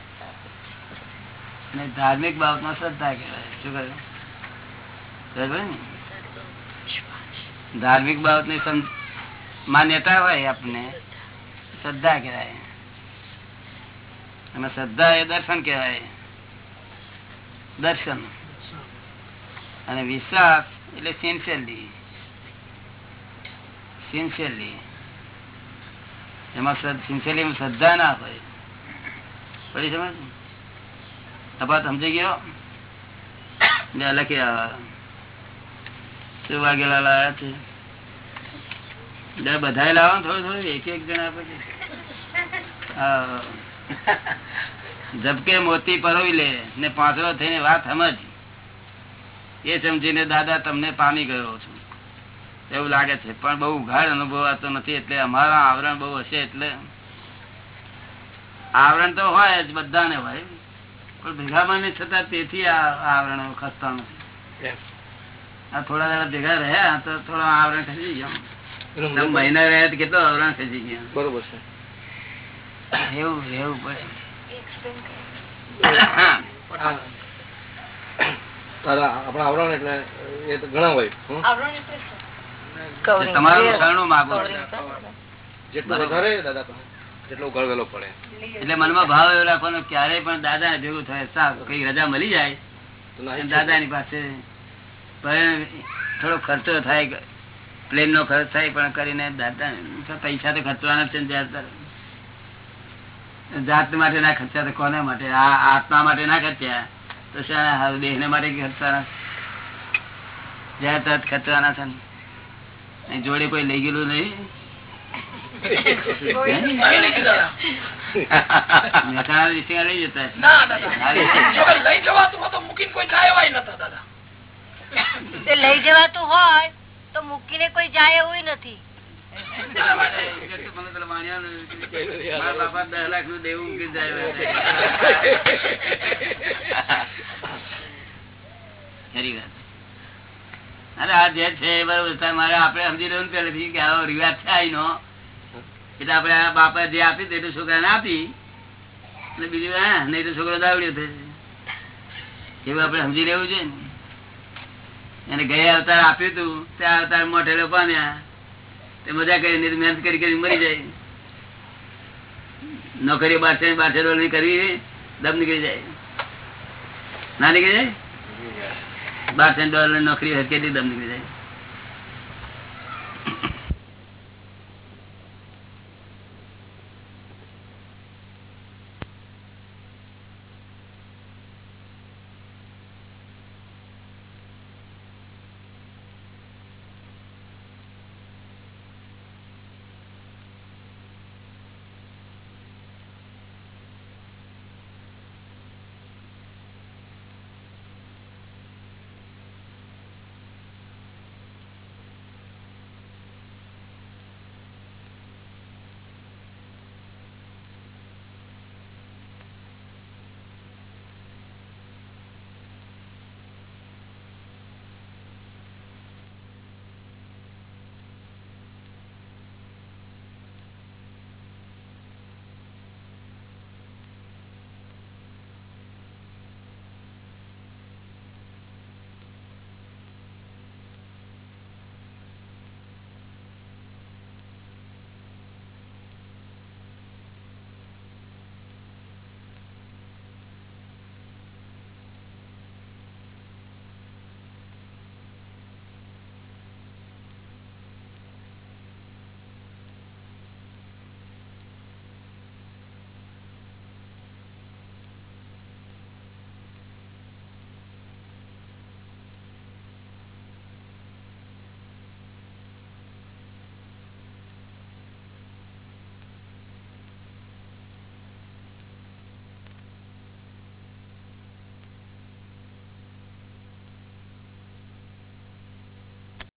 ધાર્મિક બાબતમાં શ્રદ્ધા કહેવાય. શું કહ્યું? ને? ધાર્મિક બાબતની માન્યતા હોય આપને, શ્રદ્ધા કહેવાય. અને શ્રદ્ધા એ દર્શન કહેવાય. દર્શન. અને વિશ્વાસ એટલે સિન્સિયરલી સિન્સિયરલી એમાં સિન્સિયરલી શ્રદ્ધા ના હોય. પડી સમજ તપાસ સમજી ગયો? ને લખી આવા. શું વાગેલા લાયા છે? બધા લાવો થોડું થોડું, એક એક જણા આપે જબકે મોતી પરોવી લે, ને પાંચરો થઈને વાત સમજ. એ સમજીને દાદા, તમને પામી ગયો છું. એવું લાગે છે, પણ બહુ ગાઢ અનુભવાતો નથી, એટલે અમારા આવરણ બહુ હશે, એટલે આવરણ તો હોય જ બધાને હોય ભેગા માને છતાં તેથી આ આવરણ ખસતાનું આ થોડા દાડા ભેગા રહ્યા તો થોડો આવરણ ખસી ગયો. મહિના રહ્યા તો કેટલો આવરણ ખસી ગયા. બરોબર છે. એવું એવું પડે. તારા આપણા આવરણ એટલે એ તો ઘણા હોય? તમારું શરણું માગો જેટલું વધારે દાદા પાસે જેટલો પડે. એટલે મનમાં ભાવ એવો રાખવાનો ક્યારેય પણ દાદા ભેગું થાય સારું કઈ રજા મળી જાય તો દાદા ની પાસે પણ થોડો ખર્ચો થાય પ્લેન નો ખર્ચ થાય પણ કરીને દાદા પૈસા તો ખર્ચવાના છે. જાત માટે ના ખર્ચા તો કોને માટે? આ આત્મા માટે ના ખર્ચ્યા. તો શાના દેહ ને માટે ખર્ચવાના? જ્યાં તરત ખર્ચવાના છે. જોડે કોઈ લઈ ગયેલું નહીં. લઈ જવાતું હોય તો મૂકીને કોઈ જાય એવું નથી અરે આ જે છે બરોબર મારે આપડે સમજી લેવું પેલેથી કે રિવાજ થાય નો એટલે આપડે બાપા જે આપી તે છોકરાને આપી. અને બીજું, હા, નહીં તો છોકરો દાવડ્યો થશે. એવું આપડે સમજી લેવું છે ને. એને ગયા અવતાર આપ્યું હતું, ત્યાં અવતાર મોઢેલો પામ્યા. તે મજા કરી મહેનત કરી કરી મરી જાય. નોકરી બારસે બારસે ડોલર કરવી દમ નીકળી જાય. ના નીકળી જાય? બારસે ડોલર નોકરી હરકે દમ નીકળી જાય?